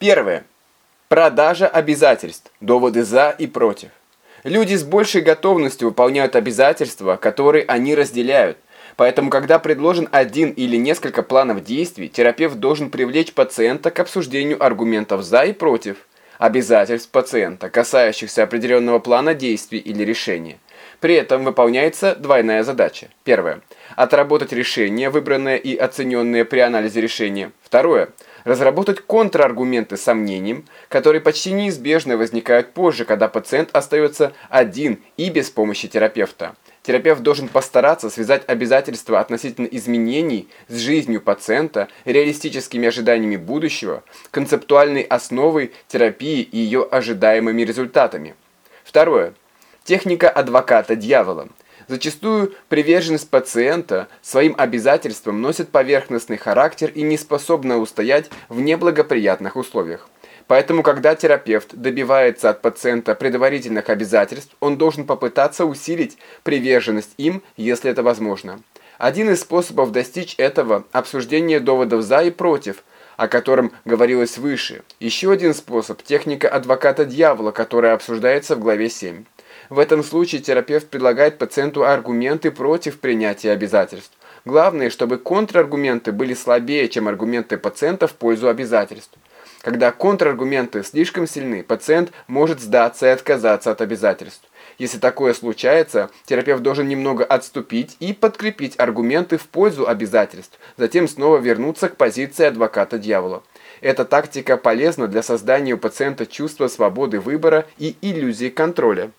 Первое. Продажа обязательств. Доводы за и против. Люди с большей готовностью выполняют обязательства, которые они разделяют. Поэтому, когда предложен один или несколько планов действий, терапевт должен привлечь пациента к обсуждению аргументов за и против обязательств пациента, касающихся определенного плана действий или решения. При этом выполняется двойная задача. Первое. Отработать решение, выбранное и оцененное при анализе решения. Второе. Разработать контраргументы с сомнением, которые почти неизбежно возникают позже, когда пациент остается один и без помощи терапевта. Терапевт должен постараться связать обязательства относительно изменений с жизнью пациента, реалистическими ожиданиями будущего, концептуальной основой терапии и ее ожидаемыми результатами. Второе. Техника адвоката дьявола. Зачастую приверженность пациента своим обязательствам носит поверхностный характер и не способна устоять в неблагоприятных условиях. Поэтому, когда терапевт добивается от пациента предварительных обязательств, он должен попытаться усилить приверженность им, если это возможно. Один из способов достичь этого – обсуждение доводов «за» и «против», о котором говорилось выше. Еще один способ – техника адвоката дьявола, которая обсуждается в главе 7. В этом случае терапевт предлагает пациенту аргументы против принятия обязательств. Главное, чтобы контраргументы были слабее, чем аргументы пациента в пользу обязательств. Когда контраргументы слишком сильны, пациент может сдаться и отказаться от обязательств. Если такое случается, терапевт должен немного отступить и подкрепить аргументы в пользу обязательств, затем снова вернуться к позиции адвоката дьявола. Эта тактика полезна для создания у пациента чувства свободы выбора и иллюзии контроля.